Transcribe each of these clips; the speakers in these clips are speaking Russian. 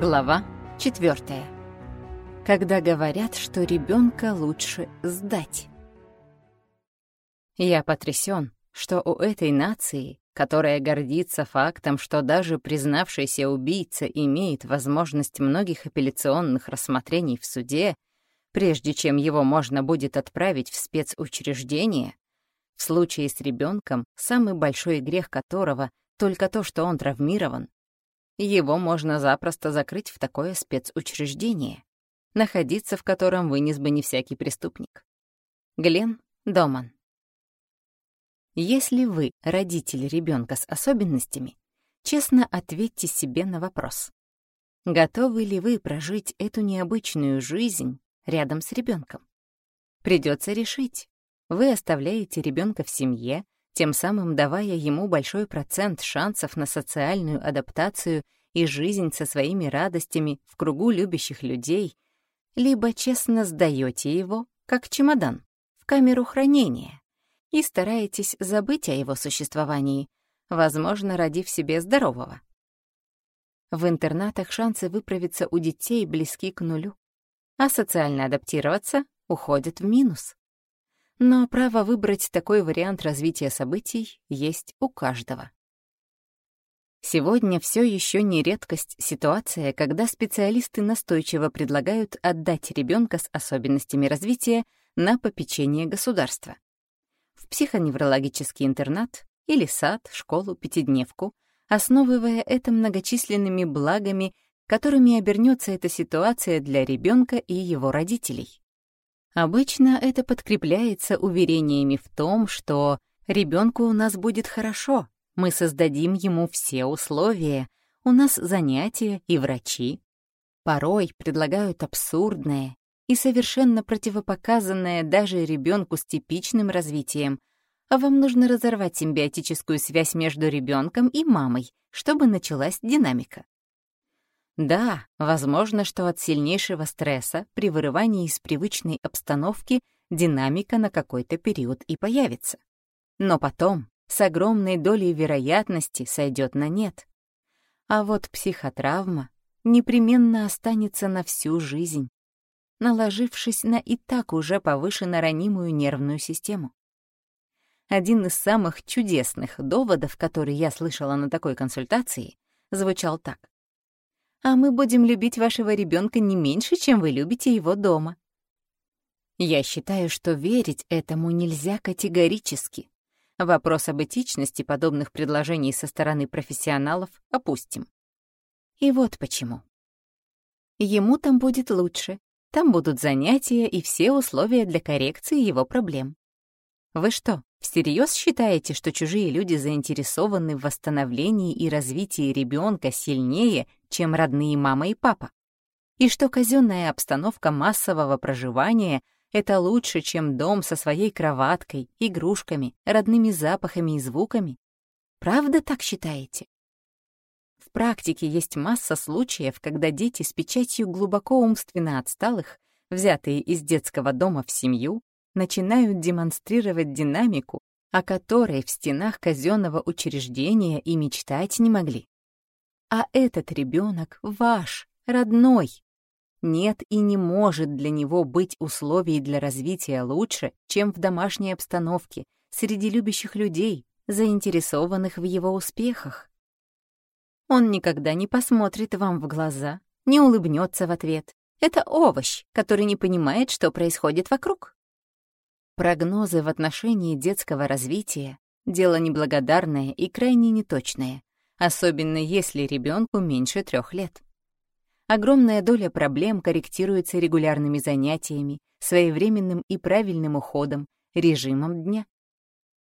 Глава 4. Когда говорят, что ребенка лучше сдать. Я потрясен, что у этой нации, которая гордится фактом, что даже признавшийся убийца имеет возможность многих апелляционных рассмотрений в суде, прежде чем его можно будет отправить в спецучреждение, в случае с ребенком, самый большой грех которого только то, что он травмирован, его можно запросто закрыть в такое спецучреждение, находиться в котором вынес бы не всякий преступник. Глен Доман. Если вы родитель ребенка с особенностями, честно ответьте себе на вопрос. Готовы ли вы прожить эту необычную жизнь рядом с ребенком? Придется решить. Вы оставляете ребенка в семье, тем самым давая ему большой процент шансов на социальную адаптацию и жизнь со своими радостями в кругу любящих людей, либо честно сдаете его, как чемодан, в камеру хранения и стараетесь забыть о его существовании, возможно, родив себе здорового. В интернатах шансы выправиться у детей близки к нулю, а социально адаптироваться уходят в минус. Но право выбрать такой вариант развития событий есть у каждого. Сегодня все еще не редкость ситуация, когда специалисты настойчиво предлагают отдать ребенка с особенностями развития на попечение государства. В психоневрологический интернат или сад, школу, пятидневку, основывая это многочисленными благами, которыми обернется эта ситуация для ребенка и его родителей. Обычно это подкрепляется уверениями в том, что ребенку у нас будет хорошо, мы создадим ему все условия, у нас занятия и врачи. Порой предлагают абсурдное и совершенно противопоказанное даже ребенку с типичным развитием, а вам нужно разорвать симбиотическую связь между ребенком и мамой, чтобы началась динамика. Да, возможно, что от сильнейшего стресса при вырывании из привычной обстановки динамика на какой-то период и появится. Но потом, с огромной долей вероятности, сойдет на нет. А вот психотравма непременно останется на всю жизнь, наложившись на и так уже повышенно ранимую нервную систему. Один из самых чудесных доводов, который я слышала на такой консультации, звучал так а мы будем любить вашего ребенка не меньше, чем вы любите его дома. Я считаю, что верить этому нельзя категорически. Вопрос об этичности подобных предложений со стороны профессионалов опустим. И вот почему. Ему там будет лучше, там будут занятия и все условия для коррекции его проблем. Вы что, всерьез считаете, что чужие люди заинтересованы в восстановлении и развитии ребенка сильнее, чем родные мама и папа? И что казенная обстановка массового проживания — это лучше, чем дом со своей кроваткой, игрушками, родными запахами и звуками? Правда так считаете? В практике есть масса случаев, когда дети с печатью глубоко умственно отсталых, взятые из детского дома в семью, начинают демонстрировать динамику, о которой в стенах казенного учреждения и мечтать не могли. А этот ребенок ваш, родной. Нет и не может для него быть условий для развития лучше, чем в домашней обстановке, среди любящих людей, заинтересованных в его успехах. Он никогда не посмотрит вам в глаза, не улыбнется в ответ. Это овощ, который не понимает, что происходит вокруг. Прогнозы в отношении детского развития — дело неблагодарное и крайне неточное, особенно если ребенку меньше трех лет. Огромная доля проблем корректируется регулярными занятиями, своевременным и правильным уходом, режимом дня.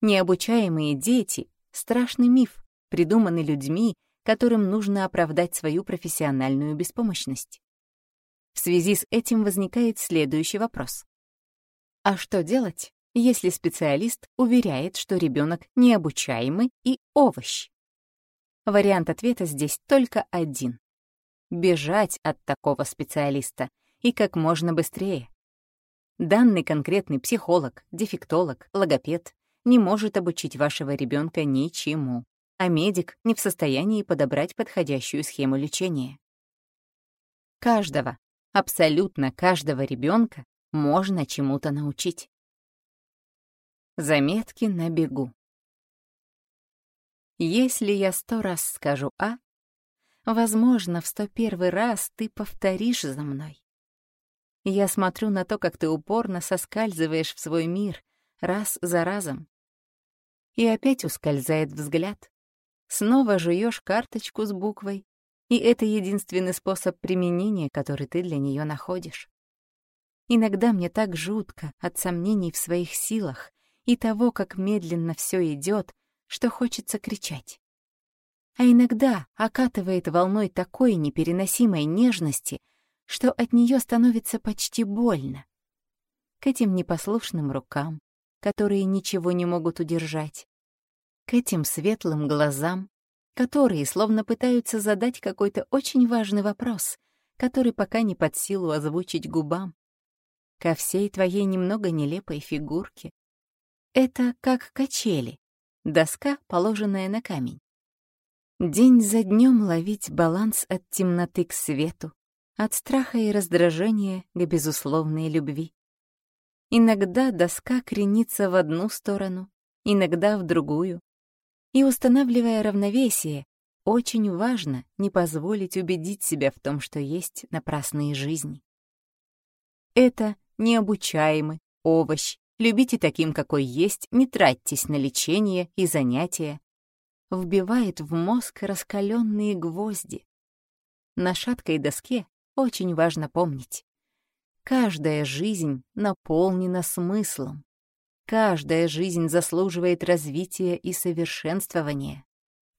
Необучаемые дети — страшный миф, придуманный людьми, которым нужно оправдать свою профессиональную беспомощность. В связи с этим возникает следующий вопрос. А что делать, если специалист уверяет, что ребенок необучаемый и овощ? Вариант ответа здесь только один. Бежать от такого специалиста и как можно быстрее. Данный конкретный психолог, дефектолог, логопед не может обучить вашего ребенка ничему, а медик не в состоянии подобрать подходящую схему лечения. Каждого, абсолютно каждого ребенка можно чему-то научить. Заметки на бегу. Если я сто раз скажу «а», возможно, в сто первый раз ты повторишь за мной. Я смотрю на то, как ты упорно соскальзываешь в свой мир, раз за разом. И опять ускользает взгляд. Снова жуешь карточку с буквой, и это единственный способ применения, который ты для нее находишь. Иногда мне так жутко от сомнений в своих силах и того, как медленно все идет, что хочется кричать. А иногда окатывает волной такой непереносимой нежности, что от нее становится почти больно. К этим непослушным рукам, которые ничего не могут удержать, к этим светлым глазам, которые словно пытаются задать какой-то очень важный вопрос, который пока не под силу озвучить губам, ко всей твоей немного нелепой фигурке. Это как качели, доска, положенная на камень. День за днем ловить баланс от темноты к свету, от страха и раздражения к безусловной любви. Иногда доска кренится в одну сторону, иногда в другую. И устанавливая равновесие, очень важно не позволить убедить себя в том, что есть напрасные жизни. Это необучаемый овощ. Любите таким, какой есть, не тратьтесь на лечение и занятия. Вбивает в мозг раскаленные гвозди. На шаткой доске очень важно помнить. Каждая жизнь наполнена смыслом. Каждая жизнь заслуживает развития и совершенствования.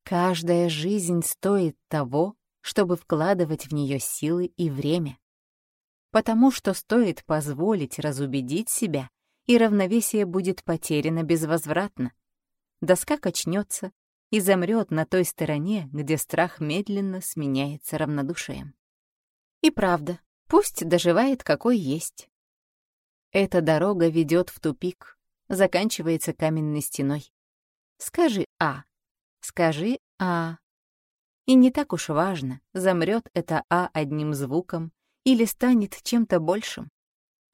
Каждая жизнь стоит того, чтобы вкладывать в нее силы и время. Потому что стоит позволить разубедить себя, и равновесие будет потеряно безвозвратно. Доска качнется и замрет на той стороне, где страх медленно сменяется равнодушием. И правда, пусть доживает какой есть. Эта дорога ведет в тупик, заканчивается каменной стеной. Скажи «А», скажи «А». И не так уж важно, замрет это «А» одним звуком или станет чем-то большим.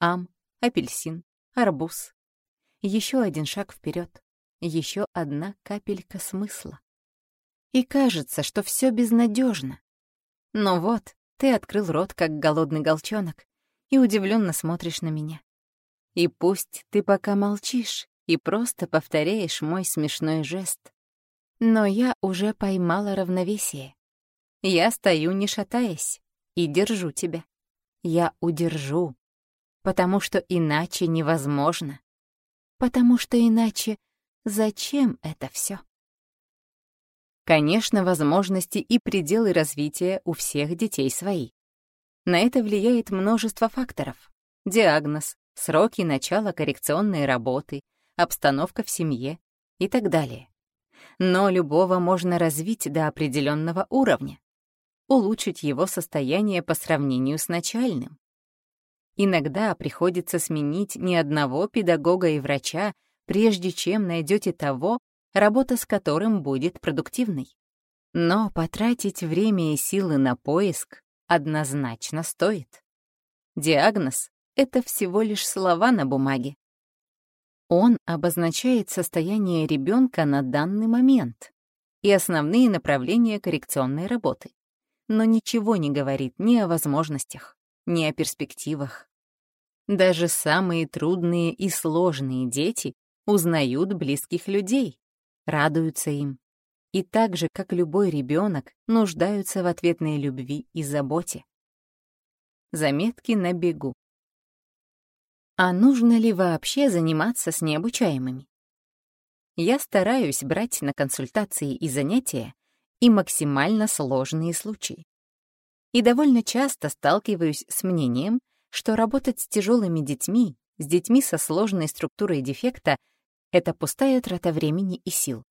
Ам, апельсин, арбуз. Еще один шаг вперед, еще одна капелька смысла. И кажется, что все безнадежно. Но вот, ты открыл рот, как голодный голчонок, и удивленно смотришь на меня. И пусть ты пока молчишь и просто повторяешь мой смешной жест, но я уже поймала равновесие. Я стою, не шатаясь, и держу тебя. Я удержу, потому что иначе невозможно. Потому что иначе зачем это все? Конечно, возможности и пределы развития у всех детей свои. На это влияет множество факторов. Диагноз, сроки начала коррекционной работы, обстановка в семье и так далее. Но любого можно развить до определенного уровня, улучшить его состояние по сравнению с начальным. Иногда приходится сменить не одного педагога и врача, прежде чем найдете того, работа с которым будет продуктивной. Но потратить время и силы на поиск однозначно стоит. Диагноз — это всего лишь слова на бумаге. Он обозначает состояние ребенка на данный момент и основные направления коррекционной работы, но ничего не говорит ни о возможностях, ни о перспективах. Даже самые трудные и сложные дети узнают близких людей, радуются им. И так же, как любой ребенок, нуждаются в ответной любви и заботе. Заметки на бегу. А нужно ли вообще заниматься с необучаемыми? Я стараюсь брать на консультации и занятия и максимально сложные случаи. И довольно часто сталкиваюсь с мнением, что работать с тяжелыми детьми, с детьми со сложной структурой дефекта это пустая трата времени и сил.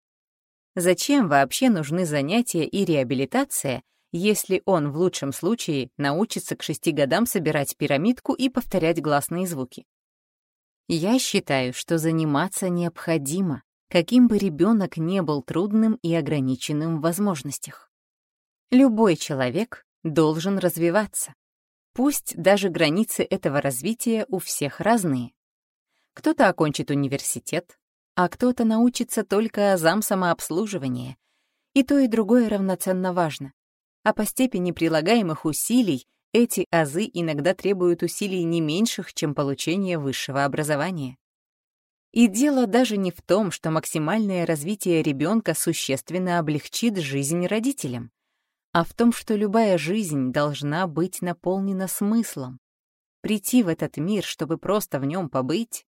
Зачем вообще нужны занятия и реабилитация, если он в лучшем случае научится к шести годам собирать пирамидку и повторять гласные звуки? Я считаю, что заниматься необходимо, каким бы ребенок не был трудным и ограниченным в возможностях. Любой человек должен развиваться. Пусть даже границы этого развития у всех разные. Кто-то окончит университет, а кто-то научится только азам самообслуживания. И то, и другое равноценно важно. А по степени прилагаемых усилий эти азы иногда требуют усилий не меньших, чем получение высшего образования. И дело даже не в том, что максимальное развитие ребенка существенно облегчит жизнь родителям, а в том, что любая жизнь должна быть наполнена смыслом. Прийти в этот мир, чтобы просто в нем побыть,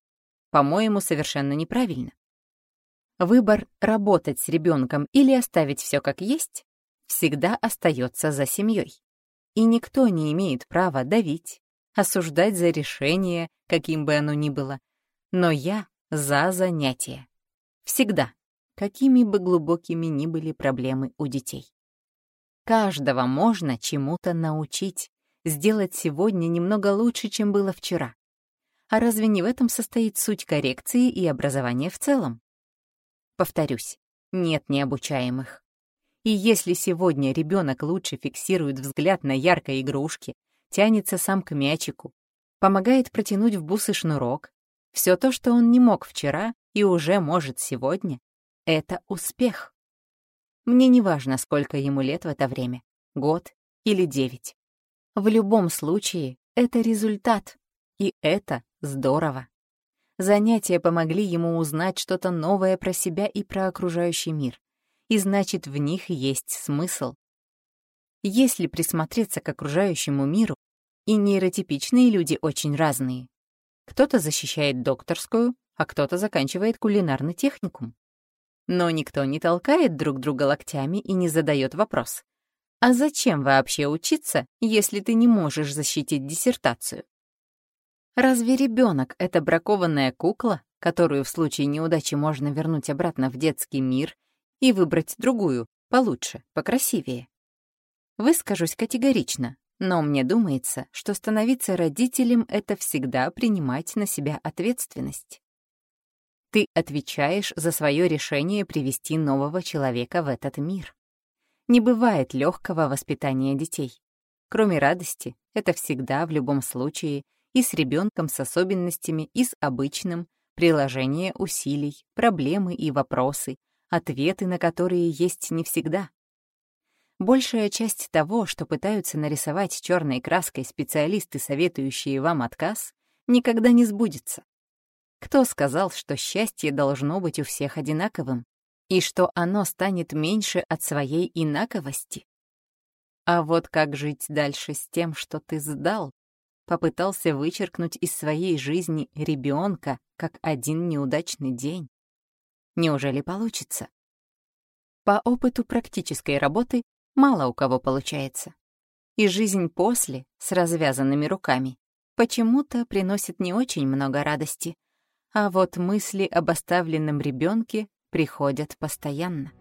по-моему, совершенно неправильно. Выбор работать с ребенком или оставить все как есть всегда остается за семьей. И никто не имеет права давить, осуждать за решение, каким бы оно ни было. Но я за занятия. Всегда, какими бы глубокими ни были проблемы у детей. Каждого можно чему-то научить, сделать сегодня немного лучше, чем было вчера. А разве не в этом состоит суть коррекции и образования в целом? Повторюсь, нет необучаемых. И если сегодня ребенок лучше фиксирует взгляд на яркой игрушке, тянется сам к мячику, помогает протянуть в бусы шнурок, все то, что он не мог вчера и уже может сегодня, это успех. Мне не важно, сколько ему лет в это время, год или девять. В любом случае, это результат, и это здорово. Занятия помогли ему узнать что-то новое про себя и про окружающий мир. И значит, в них есть смысл. Если присмотреться к окружающему миру, и нейротипичные люди очень разные. Кто-то защищает докторскую, а кто-то заканчивает кулинарный техникум. Но никто не толкает друг друга локтями и не задает вопрос. А зачем вообще учиться, если ты не можешь защитить диссертацию? Разве ребенок — это бракованная кукла, которую в случае неудачи можно вернуть обратно в детский мир и выбрать другую, получше, покрасивее? Выскажусь категорично, но мне думается, что становиться родителем — это всегда принимать на себя ответственность. Ты отвечаешь за свое решение привести нового человека в этот мир. Не бывает легкого воспитания детей. Кроме радости, это всегда в любом случае и с ребенком с особенностями, и с обычным, приложение усилий, проблемы и вопросы, ответы на которые есть не всегда. Большая часть того, что пытаются нарисовать черной краской специалисты, советующие вам отказ, никогда не сбудется. Кто сказал, что счастье должно быть у всех одинаковым, и что оно станет меньше от своей инаковости? А вот как жить дальше с тем, что ты сдал, попытался вычеркнуть из своей жизни ребенка как один неудачный день. Неужели получится? По опыту практической работы мало у кого получается. И жизнь после, с развязанными руками, почему-то приносит не очень много радости, а вот мысли об оставленном ребенке приходят постоянно.